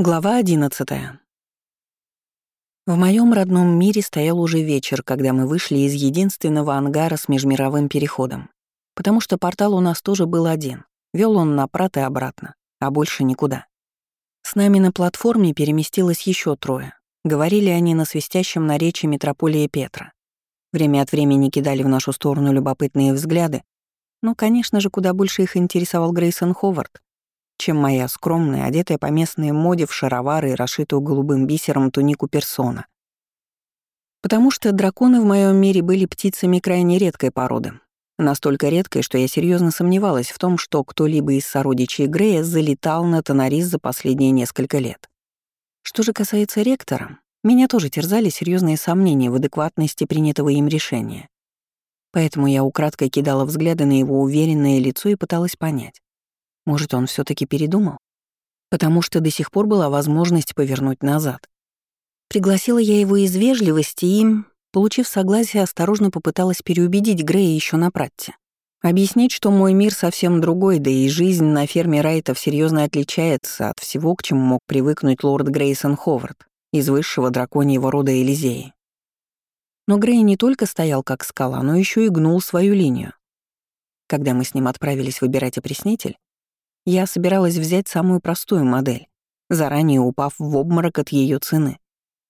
Глава 11. В моем родном мире стоял уже вечер, когда мы вышли из единственного ангара с межмировым переходом. Потому что портал у нас тоже был один. Вел он на Прат и обратно, а больше никуда. С нами на платформе переместилось еще трое. Говорили они на свистящем наречии метрополии Петра. Время от времени кидали в нашу сторону любопытные взгляды, но, конечно же, куда больше их интересовал Грейсон Ховард, чем моя скромная, одетая по местной моде в шаровары и расшитую голубым бисером тунику персона. Потому что драконы в моем мире были птицами крайне редкой породы. Настолько редкой, что я серьезно сомневалась в том, что кто-либо из сородичей Грея залетал на Тонарис за последние несколько лет. Что же касается ректора, меня тоже терзали серьезные сомнения в адекватности принятого им решения. Поэтому я украдкой кидала взгляды на его уверенное лицо и пыталась понять, может, он все таки передумал? Потому что до сих пор была возможность повернуть назад. Пригласила я его из вежливости и, получив согласие, осторожно попыталась переубедить Грея еще на пратте. Объяснить, что мой мир совсем другой, да и жизнь на ферме Райтов серьезно отличается от всего, к чему мог привыкнуть лорд Грейсон Ховард из высшего драконьего рода Элизеи. Но Грей не только стоял как скала, но еще и гнул свою линию. Когда мы с ним отправились выбирать опреснитель, я собиралась взять самую простую модель, заранее упав в обморок от ее цены.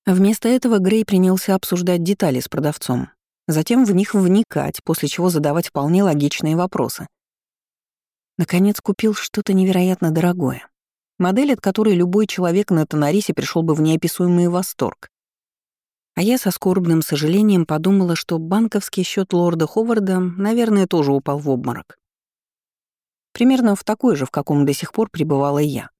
Вместо этого Грей принялся обсуждать детали с продавцом, затем в них вникать, после чего задавать вполне логичные вопросы. Наконец купил что-то невероятно дорогое. Модель, от которой любой человек на Тонарисе пришел бы в неописуемый восторг. А я со скорбным сожалением подумала, что банковский счет лорда Ховарда, наверное, тоже упал в обморок. Примерно в такой же, в каком до сих пор пребывала я.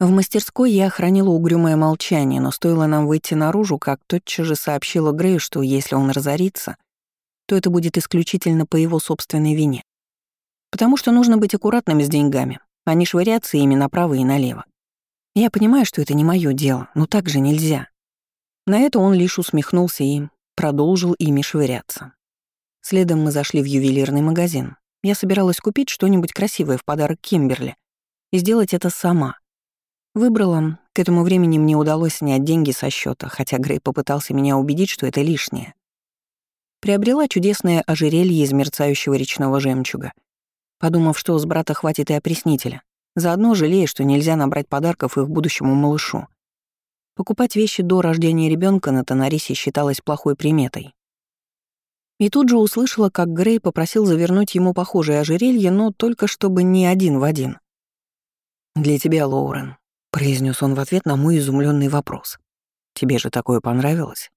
В мастерской я хранила угрюмое молчание, но стоило нам выйти наружу, как тотчас же сообщила Грею, что если он разорится, то это будет исключительно по его собственной вине. Потому что нужно быть аккуратными с деньгами, а не швыряться ими направо и налево. Я понимаю, что это не мое дело, но так же нельзя. На это он лишь усмехнулся и продолжил ими швыряться. Следом мы зашли в ювелирный магазин, я собиралась купить что-нибудь красивое в подарок Кимберли и сделать это сама. Выбрала, к этому времени мне удалось снять деньги со счета, хотя Грей попытался меня убедить, что это лишнее. Приобрела чудесное ожерелье из мерцающего речного жемчуга, подумав, что с брата хватит и опреснителя, заодно жалея, что нельзя набрать подарков их будущему малышу. Покупать вещи до рождения ребенка на Тонарисе считалось плохой приметой. И тут же услышала, как Грей попросил завернуть ему похожее ожерелье, но только чтобы не один в один. «Для тебя, Лоурен», — произнес он в ответ на мой изумленный вопрос. «Тебе же такое понравилось?»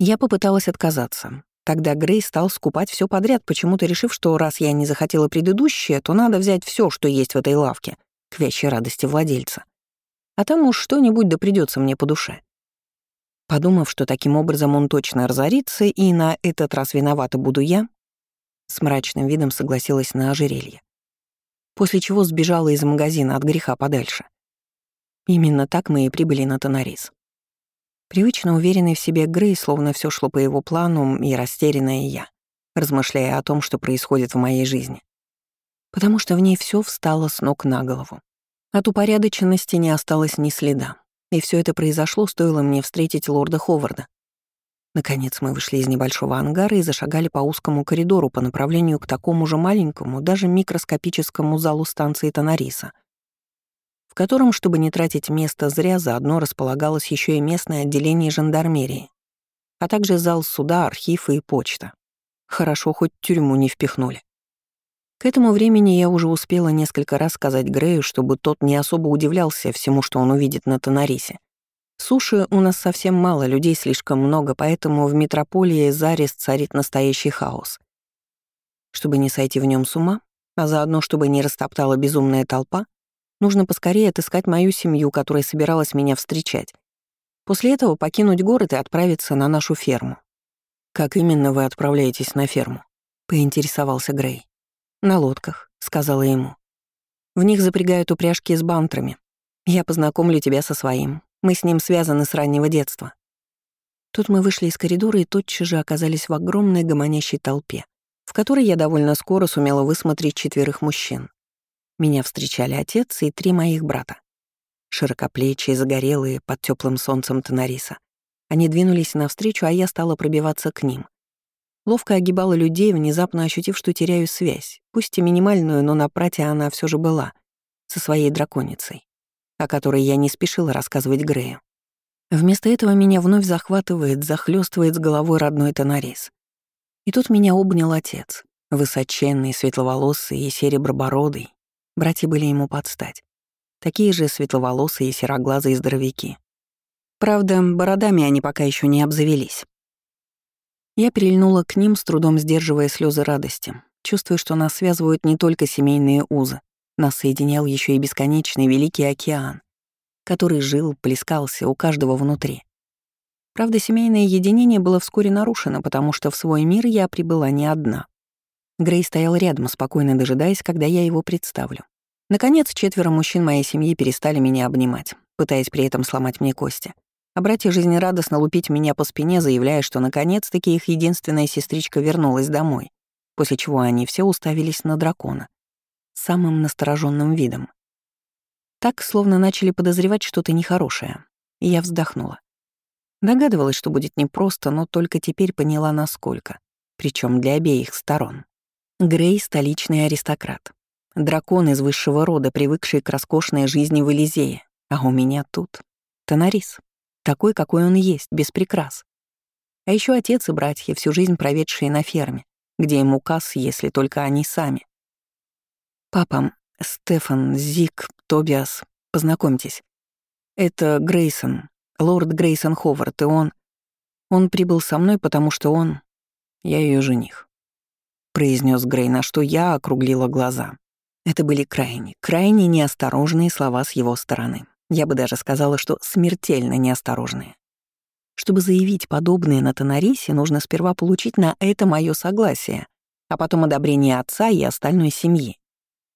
Я попыталась отказаться. Тогда Грей стал скупать все подряд, почему-то решив, что раз я не захотела предыдущее, то надо взять все, что есть в этой лавке, к вящей радости владельца. А там уж что-нибудь да придется мне по душе. Подумав, что таким образом он точно разорится, и на этот раз виновата буду я, с мрачным видом согласилась на ожерелье. После чего сбежала из магазина от греха подальше. Именно так мы и прибыли на Тонарис. Привычно уверенный в себе Грей, словно все шло по его плану, и растерянная я, размышляя о том, что происходит в моей жизни. Потому что в ней все встало с ног на голову. От упорядоченности не осталось ни следа. И все это произошло, стоило мне встретить лорда Ховарда. Наконец мы вышли из небольшого ангара и зашагали по узкому коридору по направлению к такому же маленькому, даже микроскопическому залу станции Тонариса, в котором, чтобы не тратить место зря, заодно располагалось еще и местное отделение жандармерии, а также зал суда, архивы и почта. Хорошо, хоть тюрьму не впихнули. К этому времени я уже успела несколько раз сказать Грею, чтобы тот не особо удивлялся всему, что он увидит на Тонарисе. Суши у нас совсем мало, людей слишком много, поэтому в метрополии Зарис царит настоящий хаос. Чтобы не сойти в нем с ума, а заодно, чтобы не растоптала безумная толпа, нужно поскорее отыскать мою семью, которая собиралась меня встречать. После этого покинуть город и отправиться на нашу ферму. «Как именно вы отправляетесь на ферму?» — поинтересовался Грей. «На лодках», — сказала ему. «В них запрягают упряжки с бантрами. Я познакомлю тебя со своим. Мы с ним связаны с раннего детства». Тут мы вышли из коридора и тотчас же оказались в огромной гомонящей толпе, в которой я довольно скоро сумела высмотреть четверых мужчин. Меня встречали отец и три моих брата. широкоплечие, загорелые, под теплым солнцем Тенариса. Они двинулись навстречу, а я стала пробиваться к ним. Ловко огибала людей, внезапно ощутив, что теряю связь, пусть и минимальную, но на прате она все же была, со своей драконицей, о которой я не спешила рассказывать Грею. Вместо этого меня вновь захватывает, захлестывает с головой родной Тонарис. И тут меня обнял отец, высоченный, светловолосый и серебробородый. Братья были ему под стать. Такие же светловолосые сероглазые здоровяки. Правда, бородами они пока еще не обзавелись. Я прильнула к ним, с трудом сдерживая слезы радости, чувствуя, что нас связывают не только семейные узы, нас соединял еще и бесконечный великий океан, который жил, плескался у каждого внутри. Правда, семейное единение было вскоре нарушено, потому что в свой мир я прибыла не одна. Грей стоял рядом, спокойно дожидаясь, когда я его представлю. Наконец, четверо мужчин моей семьи перестали меня обнимать, пытаясь при этом сломать мне кости а братья жизнерадостно лупить меня по спине, заявляя, что наконец-таки их единственная сестричка вернулась домой, после чего они все уставились на дракона самым настороженным видом. Так, словно начали подозревать что-то нехорошее, и я вздохнула. Догадывалась, что будет непросто, но только теперь поняла, насколько. причем для обеих сторон. Грей — столичный аристократ. Дракон из высшего рода, привыкший к роскошной жизни в Элизее, а у меня тут — Тонарис такой, какой он есть, без прикрас. А еще отец и братья, всю жизнь проведшие на ферме, где ему указ, если только они сами. Папа, Стефан, Зик, Тобиас, познакомьтесь. Это Грейсон, лорд Грейсон Ховард, и он... Он прибыл со мной, потому что он... Я ее жених. Произнес Грей, на что я округлила глаза. Это были крайне, крайне неосторожные слова с его стороны. Я бы даже сказала, что смертельно неосторожные. Чтобы заявить подобное на Тонарисе, нужно сперва получить на это мое согласие, а потом одобрение отца и остальной семьи.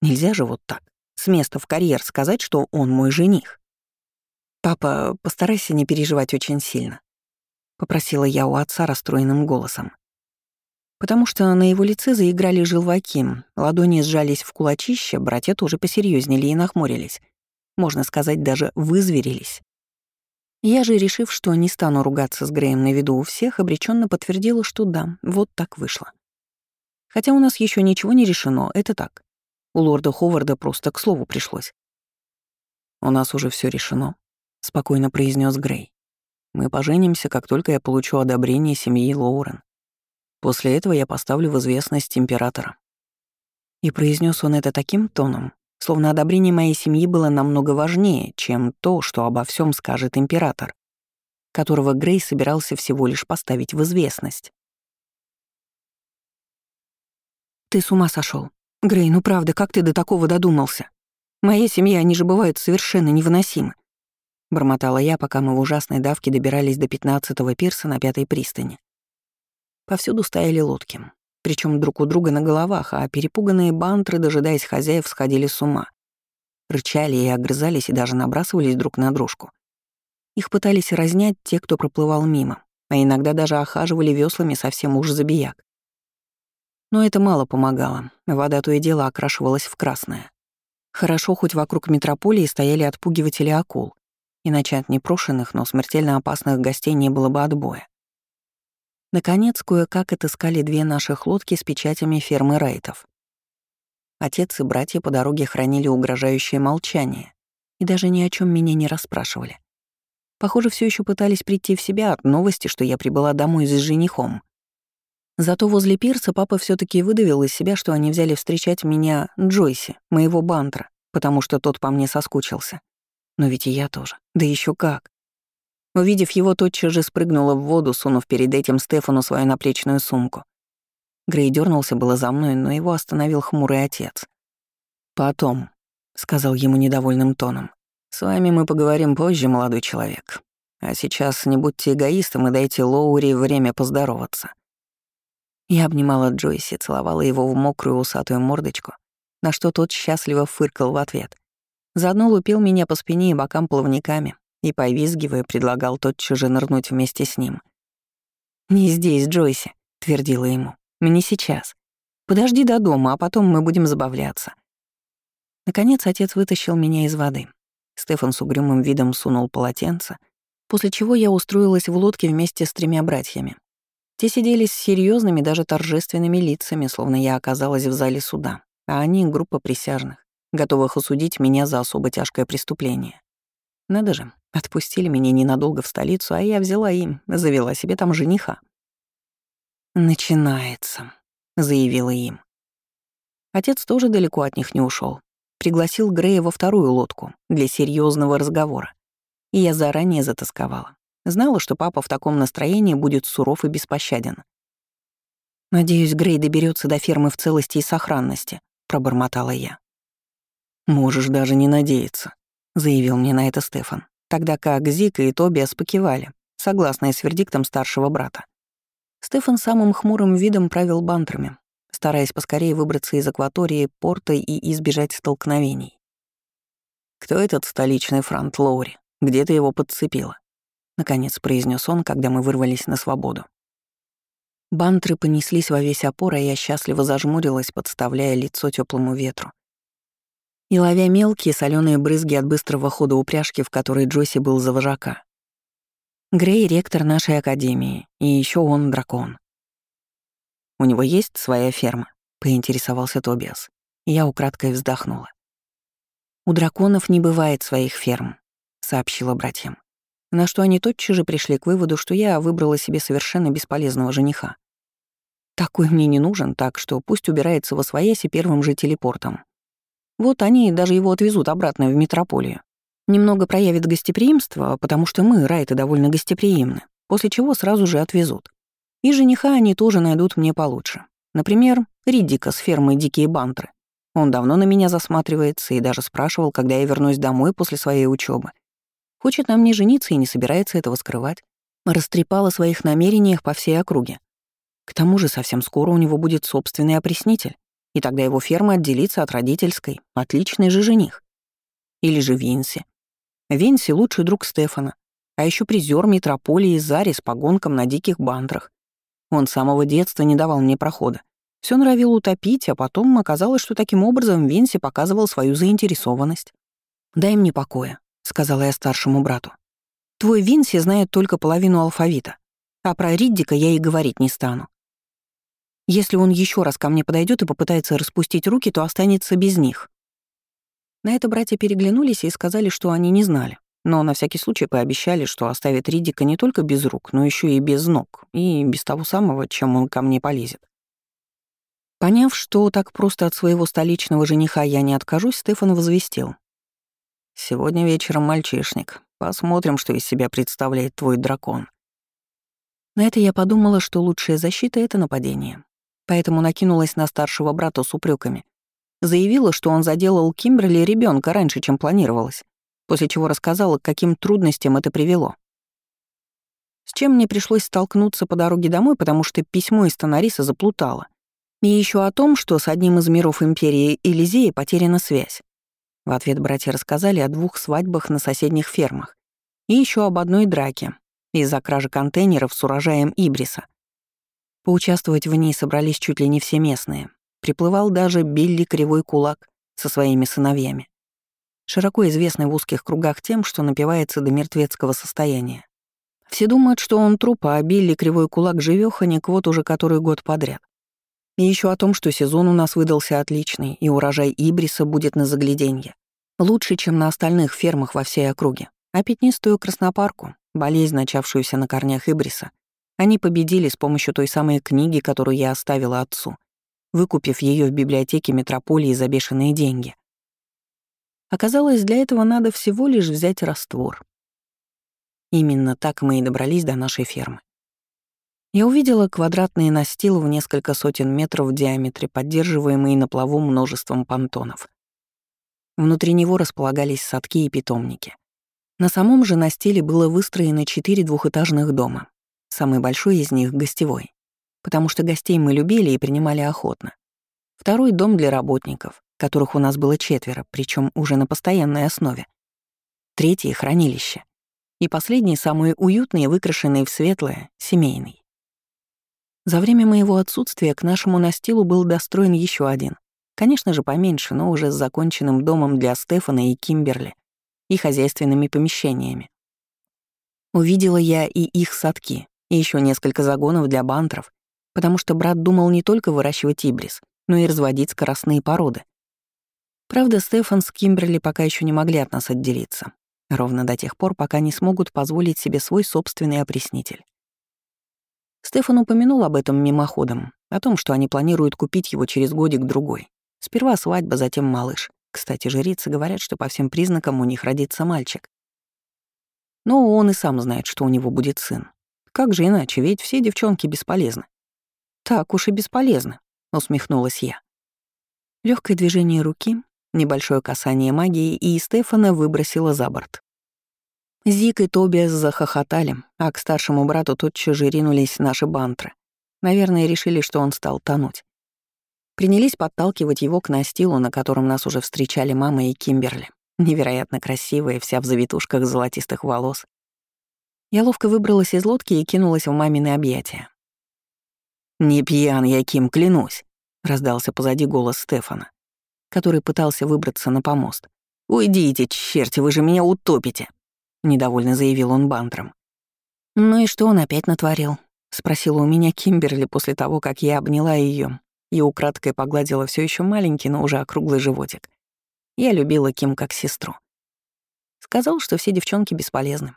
Нельзя же вот так, с места в карьер сказать, что он мой жених. «Папа, постарайся не переживать очень сильно», — попросила я у отца расстроенным голосом. Потому что на его лице заиграли желваки, ладони сжались в кулачище, братья тоже посерьезнели и нахмурились можно сказать, даже вызверились. Я же, решив, что не стану ругаться с Греем на виду у всех, обреченно подтвердила, что да, вот так вышло. Хотя у нас еще ничего не решено, это так. У лорда Ховарда просто к слову пришлось. «У нас уже все решено», — спокойно произнес Грей. «Мы поженимся, как только я получу одобрение семьи Лоурен. После этого я поставлю в известность императора». И произнес он это таким тоном, Словно одобрение моей семьи было намного важнее, чем то, что обо всем скажет император, которого Грей собирался всего лишь поставить в известность. «Ты с ума сошел, Грей, ну правда, как ты до такого додумался? Моя семья, они же бывают совершенно невыносимы». Бормотала я, пока мы в ужасной давке добирались до пятнадцатого пирса на пятой пристани. Повсюду стояли лодки причем друг у друга на головах, а перепуганные бантры, дожидаясь хозяев, сходили с ума. Рычали и огрызались и даже набрасывались друг на дружку. Их пытались разнять те, кто проплывал мимо, а иногда даже охаживали веслами совсем уж забияк. Но это мало помогало, вода то и дело окрашивалась в красное. Хорошо, хоть вокруг метрополии стояли отпугиватели акул, иначе от непрошенных, но смертельно опасных гостей не было бы отбоя. Наконец, кое-как отыскали две наших лодки с печатями фермы Райтов. Отец и братья по дороге хранили угрожающее молчание и даже ни о чем меня не расспрашивали. Похоже, все еще пытались прийти в себя от новости, что я прибыла домой с женихом. Зато возле пирса папа все таки выдавил из себя, что они взяли встречать меня Джойси, моего бантра, потому что тот по мне соскучился. Но ведь и я тоже. Да еще как. Увидев его, тотчас же спрыгнула в воду, сунув перед этим Стефану свою наплечную сумку. Грей дернулся было за мной, но его остановил хмурый отец. «Потом», — сказал ему недовольным тоном, — «с вами мы поговорим позже, молодой человек. А сейчас не будьте эгоистом и дайте Лоури время поздороваться». Я обнимала Джойси, целовала его в мокрую усатую мордочку, на что тот счастливо фыркал в ответ. Заодно лупил меня по спине и бокам плавниками, и, повизгивая, предлагал тотчас же нырнуть вместе с ним. «Не здесь, Джойси», — твердила ему. «Не сейчас. Подожди до дома, а потом мы будем забавляться». Наконец отец вытащил меня из воды. Стефан с угрюмым видом сунул полотенце, после чего я устроилась в лодке вместе с тремя братьями. Те сидели с серьезными, даже торжественными лицами, словно я оказалась в зале суда, а они — группа присяжных, готовых осудить меня за особо тяжкое преступление. Надо же, отпустили меня ненадолго в столицу, а я взяла им, завела себе там жениха. «Начинается», — заявила им. Отец тоже далеко от них не ушел. Пригласил Грея во вторую лодку для серьезного разговора. И я заранее затасковала. Знала, что папа в таком настроении будет суров и беспощаден. «Надеюсь, Грей доберется до фермы в целости и сохранности», — пробормотала я. «Можешь даже не надеяться», — заявил мне на это Стефан, тогда как Зика и Тобиас покивали, согласные с вердиктом старшего брата. Стефан самым хмурым видом правил бантрами, стараясь поскорее выбраться из акватории порта и избежать столкновений. «Кто этот столичный франт Лоури? Где ты его подцепила?» — наконец произнес он, когда мы вырвались на свободу. Бантры понеслись во весь опор, а я счастливо зажмурилась, подставляя лицо теплому ветру. И ловя мелкие соленые брызги от быстрого хода упряжки, в которой Джоси был за вожака. Грей — ректор нашей академии, и еще он — дракон. «У него есть своя ферма?» — поинтересовался Тобиас. Я украдкой вздохнула. «У драконов не бывает своих ферм», — сообщила братьям. На что они тотчас же пришли к выводу, что я выбрала себе совершенно бесполезного жениха. Такой мне не нужен, так что пусть убирается во свояси первым же телепортом. Вот они даже его отвезут обратно в метрополию. Немного проявит гостеприимство, потому что мы, Райты, довольно гостеприимны, после чего сразу же отвезут. И жениха они тоже найдут мне получше. Например, Риддика с фермы «Дикие бантры». Он давно на меня засматривается и даже спрашивал, когда я вернусь домой после своей учебы. Хочет на мне жениться и не собирается этого скрывать. Растрепал о своих намерениях по всей округе. К тому же совсем скоро у него будет собственный опреснитель, и тогда его ферма отделится от родительской. Отличный же жених. Или же Винси. Винси — лучший друг Стефана, а еще призер метрополии Зари с погонком на диких бандрах. Он с самого детства не давал мне прохода. Все норовил утопить, а потом оказалось, что таким образом Винси показывал свою заинтересованность. «Дай мне покоя», — сказала я старшему брату. «Твой Винси знает только половину алфавита, а про Риддика я и говорить не стану. Если он еще раз ко мне подойдет и попытается распустить руки, то останется без них». На это братья переглянулись и сказали, что они не знали но на всякий случай пообещали, что оставят Ридика не только без рук, но еще и без ног, и без того самого, чем он ко мне полезет. Поняв, что так просто от своего столичного жениха я не откажусь, Стефан возвестил. «Сегодня вечером мальчишник. Посмотрим, что из себя представляет твой дракон». На это я подумала, что лучшая защита — это нападение. Поэтому накинулась на старшего брата с упреками. Заявила, что он заделал Кимберли ребенка раньше, чем планировалось после чего рассказала, к каким трудностям это привело. С чем мне пришлось столкнуться по дороге домой, потому что письмо из Тонариса заплутало. И еще о том, что с одним из миров Империи Элизеи потеряна связь. В ответ братья рассказали о двух свадьбах на соседних фермах и еще об одной драке из-за кражи контейнеров с урожаем Ибриса. Поучаствовать в ней собрались чуть ли не все местные. Приплывал даже Билли Кривой Кулак со своими сыновьями широко известный в узких кругах тем, что напивается до мертвецкого состояния. Все думают, что он труп, а Билли Кривой Кулак живёханик вот уже который год подряд. И еще о том, что сезон у нас выдался отличный, и урожай Ибриса будет на загляденье. Лучше, чем на остальных фермах во всей округе. А пятнистую краснопарку, болезнь, начавшуюся на корнях Ибриса, они победили с помощью той самой книги, которую я оставила отцу, выкупив ее в библиотеке метрополии за бешеные деньги. Оказалось, для этого надо всего лишь взять раствор. Именно так мы и добрались до нашей фермы. Я увидела квадратный настил в несколько сотен метров в диаметре, поддерживаемый на плаву множеством понтонов. Внутри него располагались садки и питомники. На самом же настиле было выстроено четыре двухэтажных дома. Самый большой из них — гостевой, потому что гостей мы любили и принимали охотно. Второй — дом для работников, которых у нас было четверо, причем уже на постоянной основе. Третье — хранилище. И последний, самый уютный, выкрашенный в светлое, семейный. За время моего отсутствия к нашему настилу был достроен еще один. Конечно же, поменьше, но уже с законченным домом для Стефана и Кимберли. и хозяйственными помещениями. Увидела я и их садки, и еще несколько загонов для бантров, потому что брат думал не только выращивать ибрис, но и разводить скоростные породы. Правда, Стефан с Кимберли пока еще не могли от нас отделиться, ровно до тех пор, пока не смогут позволить себе свой собственный опреснитель. Стефан упомянул об этом мимоходом, о том, что они планируют купить его через годик-другой. Сперва свадьба, затем малыш. Кстати, жрицы говорят, что по всем признакам у них родится мальчик. Но он и сам знает, что у него будет сын. Как же иначе, ведь все девчонки бесполезны. Так уж и бесполезны, усмехнулась я. Легкое движение руки, небольшое касание магии, и Стефана выбросила за борт. Зик и Тобиас захохотали, а к старшему брату тотчас же ринулись наши бантры. Наверное, решили, что он стал тонуть. Принялись подталкивать его к настилу, на котором нас уже встречали мама и Кимберли. Невероятно красивая, вся в завитушках золотистых волос. Я ловко выбралась из лодки и кинулась в мамины объятия. «Не пьян я, Ким, клянусь», — раздался позади голос Стефана, который пытался выбраться на помост. «Уйдите, черти, вы же меня утопите», — недовольно заявил он бантром. «Ну и что он опять натворил?» — спросила у меня Кимберли после того, как я обняла ее и украдкой погладила все еще маленький, но уже округлый животик. Я любила Ким как сестру. Сказал, что все девчонки бесполезны.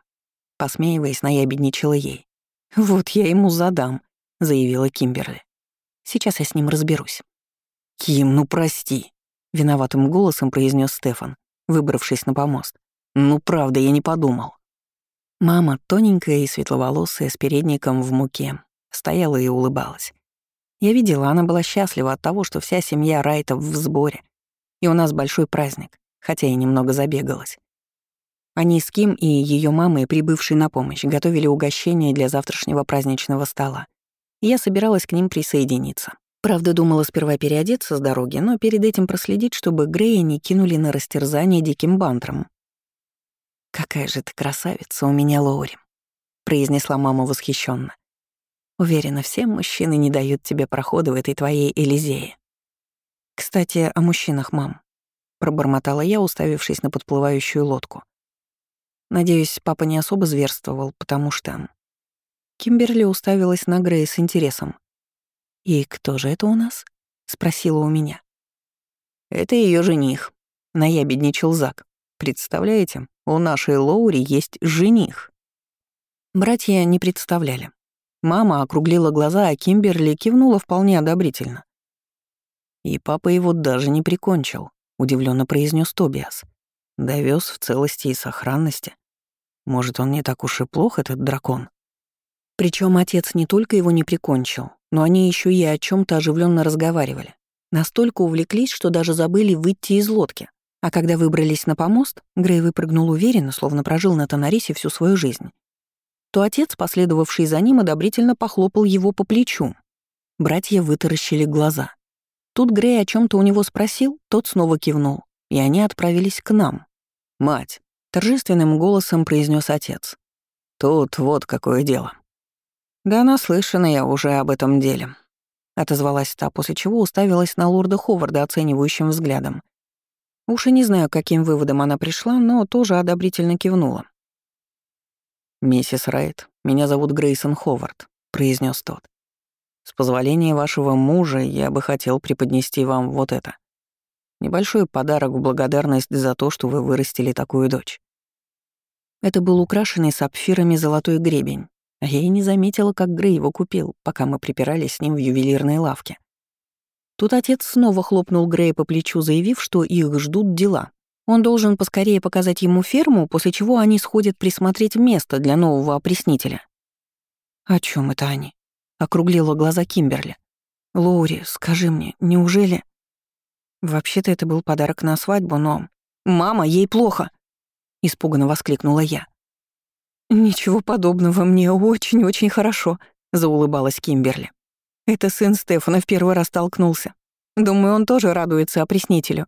Посмеиваясь, наябедничала ей. «Вот я ему задам», — заявила Кимберли. «Сейчас я с ним разберусь». «Ким, ну прости», — виноватым голосом произнес Стефан, выбравшись на помост. «Ну правда, я не подумал». Мама, тоненькая и светловолосая, с передником в муке, стояла и улыбалась. Я видела, она была счастлива от того, что вся семья Райтов в сборе, и у нас большой праздник, хотя и немного забегалась. Они с Ким и ее мамой, прибывшие на помощь, готовили угощение для завтрашнего праздничного стола. Я собиралась к ним присоединиться. Правда, думала сперва переодеться с дороги, но перед этим проследить, чтобы Грея не кинули на растерзание диким бантром. «Какая же ты красавица у меня, Лоури», — произнесла мама восхищенно. Уверена, все мужчины не дают тебе прохода в этой твоей Элизее. Кстати, о мужчинах, мам. Пробормотала я, уставившись на подплывающую лодку. Надеюсь, папа не особо зверствовал, потому что... Кимберли уставилась на Грей с интересом. «И кто же это у нас?» — спросила у меня. «Это ее жених», — наябедничал Зак. «Представляете, у нашей Лоури есть жених». Братья не представляли. Мама округлила глаза, а Кимберли кивнула вполне одобрительно. «И папа его даже не прикончил», — удивленно произнес Тобиас. Довез в целости и сохранности. Может, он не так уж и плох, этот дракон?» Причем отец не только его не прикончил, но они еще и о чем то оживленно разговаривали. Настолько увлеклись, что даже забыли выйти из лодки. А когда выбрались на помост, Грей выпрыгнул уверенно, словно прожил на Тонарисе всю свою жизнь то отец, последовавший за ним, одобрительно похлопал его по плечу. Братья вытаращили глаза. Тут Грей о чем то у него спросил, тот снова кивнул, и они отправились к нам. «Мать», — торжественным голосом произнес отец. «Тут вот какое дело». «Да наслышана я уже об этом деле», — отозвалась та, после чего уставилась на лорда Ховарда оценивающим взглядом. Уж и не знаю, каким выводом она пришла, но тоже одобрительно кивнула. «Миссис Райт, меня зовут Грейсон Ховард», — произнес тот. «С позволения вашего мужа я бы хотел преподнести вам вот это. Небольшой подарок в благодарность за то, что вы вырастили такую дочь». Это был украшенный сапфирами золотой гребень, а я и не заметила, как Грей его купил, пока мы припирались с ним в ювелирной лавке. Тут отец снова хлопнул Грея по плечу, заявив, что их ждут дела. Он должен поскорее показать ему ферму, после чего они сходят присмотреть место для нового опреснителя. «О чем это они?» — округлила глаза Кимберли. «Лоури, скажи мне, неужели...» «Вообще-то это был подарок на свадьбу, но...» «Мама, ей плохо!» — испуганно воскликнула я. «Ничего подобного, мне очень-очень хорошо», — заулыбалась Кимберли. «Это сын Стефана в первый раз столкнулся. Думаю, он тоже радуется опреснителю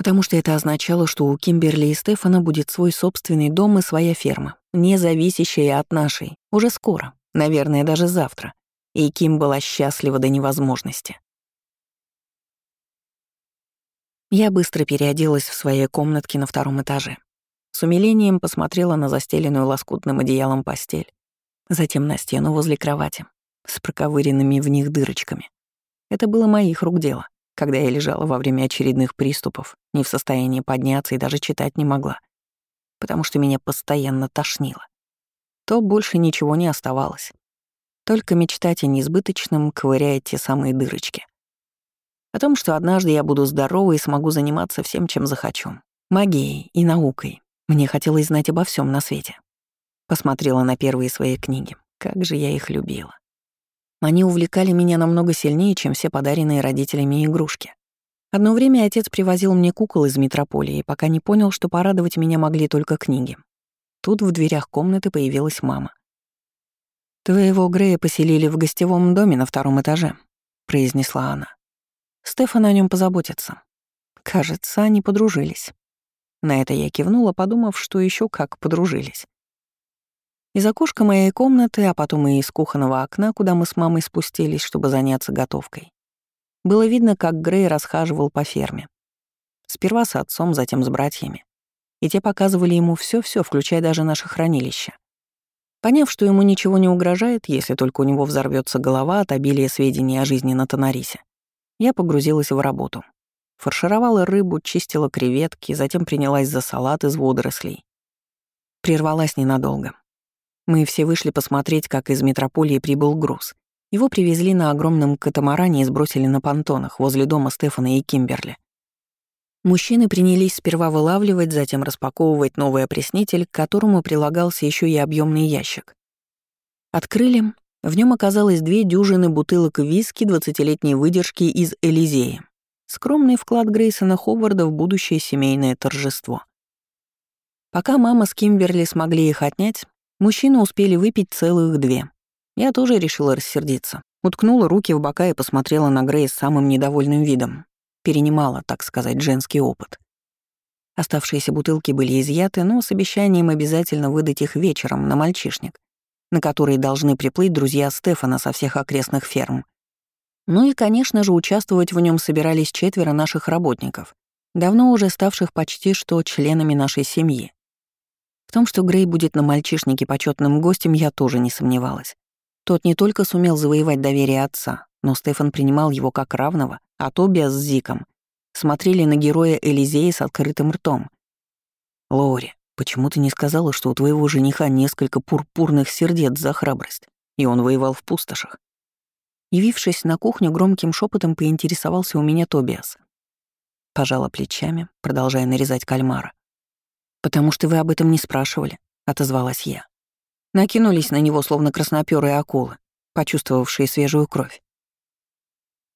потому что это означало, что у Кимберли и Стефана будет свой собственный дом и своя ферма, не зависящая от нашей, уже скоро, наверное, даже завтра. И Ким была счастлива до невозможности. Я быстро переоделась в своей комнатке на втором этаже. С умилением посмотрела на застеленную лоскутным одеялом постель, затем на стену возле кровати с проковыренными в них дырочками. Это было моих рук дело, когда я лежала во время очередных приступов, не в состоянии подняться и даже читать не могла, потому что меня постоянно тошнило. То больше ничего не оставалось. Только мечтать о несбыточном, ковыряя те самые дырочки. О том, что однажды я буду здорова и смогу заниматься всем, чем захочу. Магией и наукой. Мне хотелось знать обо всем на свете. Посмотрела на первые свои книги. Как же я их любила. Они увлекали меня намного сильнее, чем все подаренные родителями игрушки. Одно время отец привозил мне кукол из метрополии, пока не понял, что порадовать меня могли только книги. Тут в дверях комнаты появилась мама. «Твоего Грея поселили в гостевом доме на втором этаже», — произнесла она. «Стефан о нем позаботится. Кажется, они подружились». На это я кивнула, подумав, что еще как подружились. Из окошка моей комнаты, а потом и из кухонного окна, куда мы с мамой спустились, чтобы заняться готовкой, было видно, как Грей расхаживал по ферме. Сперва с отцом, затем с братьями. И те показывали ему все, все, включая даже наше хранилище. Поняв, что ему ничего не угрожает, если только у него взорвется голова от обилия сведений о жизни на Тонарисе, я погрузилась в работу. Фаршировала рыбу, чистила креветки, затем принялась за салат из водорослей. Прервалась ненадолго. Мы все вышли посмотреть, как из метрополии прибыл груз. Его привезли на огромном катамаране и сбросили на понтонах возле дома Стефана и Кимберли. Мужчины принялись сперва вылавливать, затем распаковывать новый опреснитель, к которому прилагался еще и объемный ящик. Открыли. В нем оказалось две дюжины бутылок виски 20-летней выдержки из Элизея. Скромный вклад Грейсона Ховарда в будущее семейное торжество. Пока мама с Кимберли смогли их отнять, мужчины успели выпить целых две. Я тоже решила рассердиться. Уткнула руки в бока и посмотрела на Грейс самым недовольным видом перенимала, так сказать, женский опыт. Оставшиеся бутылки были изъяты, но с обещанием обязательно выдать их вечером на мальчишник, на который должны приплыть друзья Стефана со всех окрестных ферм. Ну и, конечно же, участвовать в нем собирались четверо наших работников, давно уже ставших почти что членами нашей семьи. В том, что Грей будет на мальчишнике почетным гостем, я тоже не сомневалась. Тот не только сумел завоевать доверие отца, но Стефан принимал его как равного, а Тобиас с Зиком смотрели на героя Элизея с открытым ртом. «Лори, почему ты не сказала, что у твоего жениха несколько пурпурных сердец за храбрость, и он воевал в пустошах?» Явившись на кухню, громким шепотом поинтересовался у меня Тобиас. Пожала плечами, продолжая нарезать кальмара. «Потому что вы об этом не спрашивали», — отозвалась я. Накинулись на него, словно краснопёрые акулы, почувствовавшие свежую кровь.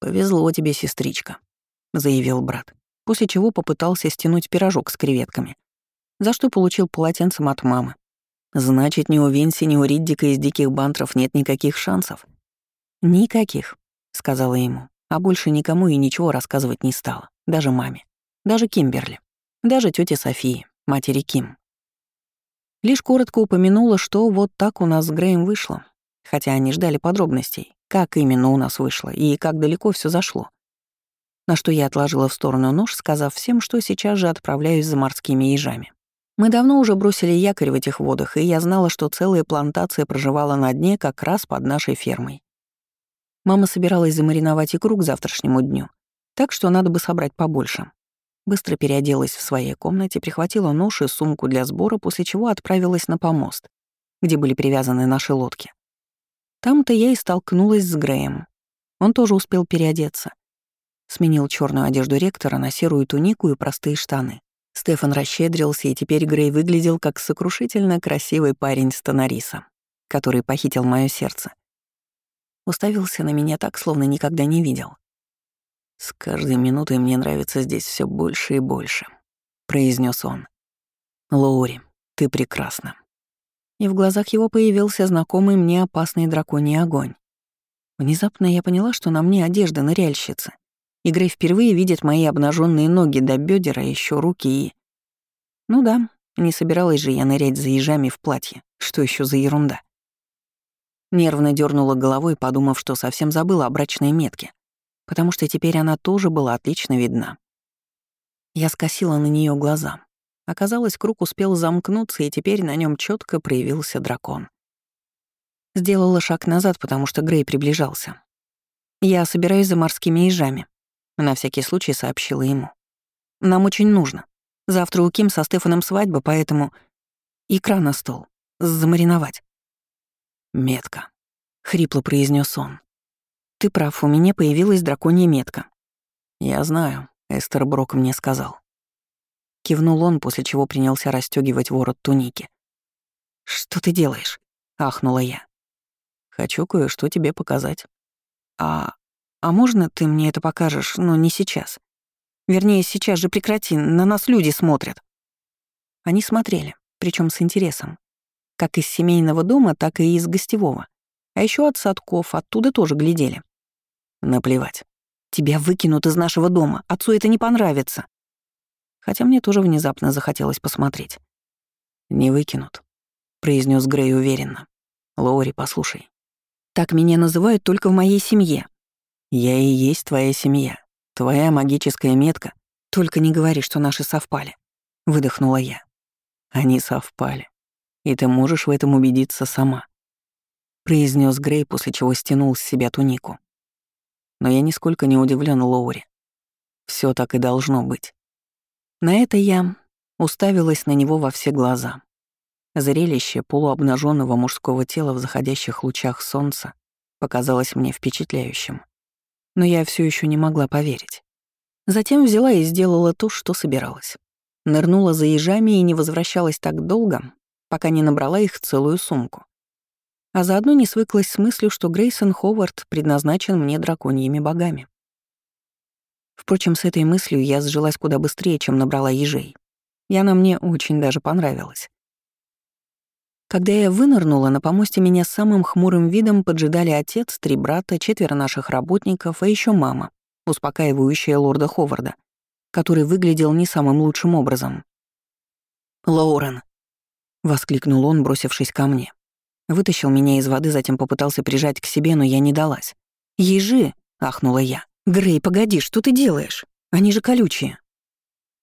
«Повезло тебе, сестричка», — заявил брат, после чего попытался стянуть пирожок с креветками, за что получил полотенцем от мамы. «Значит, ни у Винси, ни у Риддика из диких бантров нет никаких шансов?» «Никаких», — сказала ему, а больше никому и ничего рассказывать не стала, даже маме, даже Кимберли, даже тете Софии, матери Ким. Лишь коротко упомянула, что вот так у нас с Греем вышло, хотя они ждали подробностей, как именно у нас вышло и как далеко все зашло. На что я отложила в сторону нож, сказав всем, что сейчас же отправляюсь за морскими ежами. Мы давно уже бросили якорь в этих водах, и я знала, что целая плантация проживала на дне как раз под нашей фермой. Мама собиралась замариновать икру к завтрашнему дню, так что надо бы собрать побольше. Быстро переоделась в своей комнате, прихватила нож и сумку для сбора, после чего отправилась на помост, где были привязаны наши лодки. Там-то я и столкнулась с Греем. Он тоже успел переодеться. Сменил черную одежду ректора на серую тунику и простые штаны. Стефан расщедрился, и теперь Грей выглядел как сокрушительно красивый парень с Тонариса, который похитил мое сердце. Уставился на меня так, словно никогда не видел. «С каждой минутой мне нравится здесь все больше и больше», — произнес он. «Лоури, ты прекрасна» и в глазах его появился знакомый мне опасный драконий огонь. Внезапно я поняла, что на мне одежда ныряльщицы, и Грей впервые видит мои обнаженные ноги до бедера, еще руки и... Ну да, не собиралась же я нырять за ежами в платье, что еще за ерунда. Нервно дернула головой, подумав, что совсем забыла о брачной метке, потому что теперь она тоже была отлично видна. Я скосила на нее глаза. Оказалось, круг успел замкнуться, и теперь на нем четко проявился дракон. Сделала шаг назад, потому что Грей приближался. «Я собираюсь за морскими ежами», — на всякий случай сообщила ему. «Нам очень нужно. Завтра у Ким со Стефаном свадьба, поэтому икра на стол. Замариновать». «Метка», — хрипло произнес он. «Ты прав, у меня появилась драконья метка». «Я знаю», — Эстер Брок мне сказал. Кивнул он, после чего принялся расстёгивать ворот туники. «Что ты делаешь?» — ахнула я. «Хочу кое-что тебе показать». «А... а можно ты мне это покажешь, но не сейчас? Вернее, сейчас же прекрати, на нас люди смотрят». Они смотрели, причем с интересом. Как из семейного дома, так и из гостевого. А еще от садков, оттуда тоже глядели. Наплевать. Тебя выкинут из нашего дома, отцу это не понравится. Хотя мне тоже внезапно захотелось посмотреть. «Не выкинут», — произнес Грей уверенно. «Лоури, послушай, так меня называют только в моей семье. Я и есть твоя семья. Твоя магическая метка. Только не говори, что наши совпали. Выдохнула я. Они совпали. И ты можешь в этом убедиться сама. Произнес Грей, после чего стянул с себя тунику. Но я нисколько не удивлен Лоури. Все так и должно быть. На это я уставилась на него во все глаза. Зрелище полуобнаженного мужского тела в заходящих лучах солнца показалось мне впечатляющим. Но я все еще не могла поверить. Затем взяла и сделала то, что собиралась. Нырнула за ежами и не возвращалась так долго, пока не набрала их целую сумку. А заодно не свыклась с мыслью, что Грейсон Ховард предназначен мне драконьими богами. Впрочем, с этой мыслью я сжилась куда быстрее, чем набрала ежей. И она мне очень даже понравилась. Когда я вынырнула, на помосте меня самым хмурым видом поджидали отец, три брата, четверо наших работников, а еще мама, успокаивающая лорда Ховарда, который выглядел не самым лучшим образом. «Лоурен!» — воскликнул он, бросившись ко мне. Вытащил меня из воды, затем попытался прижать к себе, но я не далась. «Ежи!» — ахнула я. «Грей, погоди, что ты делаешь? Они же колючие!»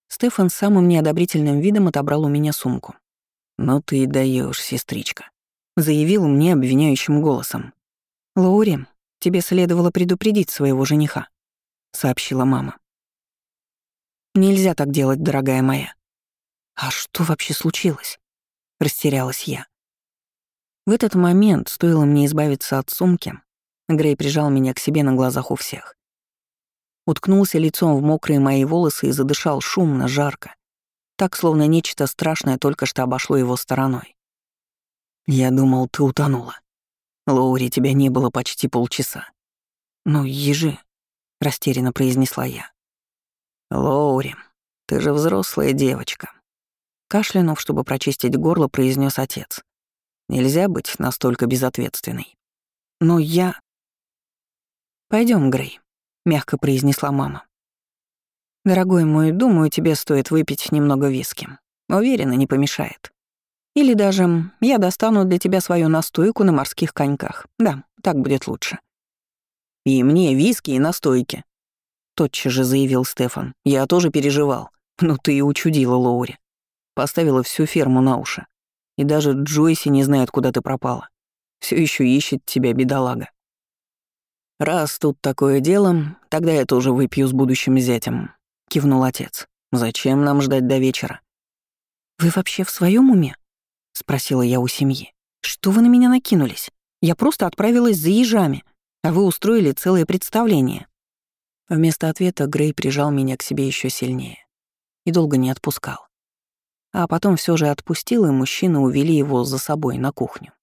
Стефан самым неодобрительным видом отобрал у меня сумку. «Ну ты даешь, сестричка», — заявил мне обвиняющим голосом. «Лаури, тебе следовало предупредить своего жениха», — сообщила мама. «Нельзя так делать, дорогая моя». «А что вообще случилось?» — растерялась я. В этот момент, стоило мне избавиться от сумки, Грей прижал меня к себе на глазах у всех. Уткнулся лицом в мокрые мои волосы и задышал шумно, жарко так, словно нечто страшное только что обошло его стороной. «Я думал, ты утонула. Лоури, тебя не было почти полчаса». «Ну, ежи», — растерянно произнесла я. «Лоури, ты же взрослая девочка», — кашлянув, чтобы прочистить горло, произнес отец. «Нельзя быть настолько безответственной». «Но я...» Пойдем, Грей», — мягко произнесла мама. «Дорогой мой, думаю, тебе стоит выпить немного виски. Уверена, не помешает. Или даже я достану для тебя свою настойку на морских коньках. Да, так будет лучше». «И мне виски и настойки», — тотчас же заявил Стефан. «Я тоже переживал. Ну ты и учудила, Лоури. Поставила всю ферму на уши. И даже Джойси не знает, куда ты пропала. Все еще ищет тебя, бедолага. Раз тут такое дело, тогда я тоже выпью с будущим зятем кивнул отец. «Зачем нам ждать до вечера?» «Вы вообще в своем уме?» — спросила я у семьи. «Что вы на меня накинулись? Я просто отправилась за ежами, а вы устроили целое представление». Вместо ответа Грей прижал меня к себе еще сильнее и долго не отпускал. А потом все же отпустил, и мужчины увели его за собой на кухню.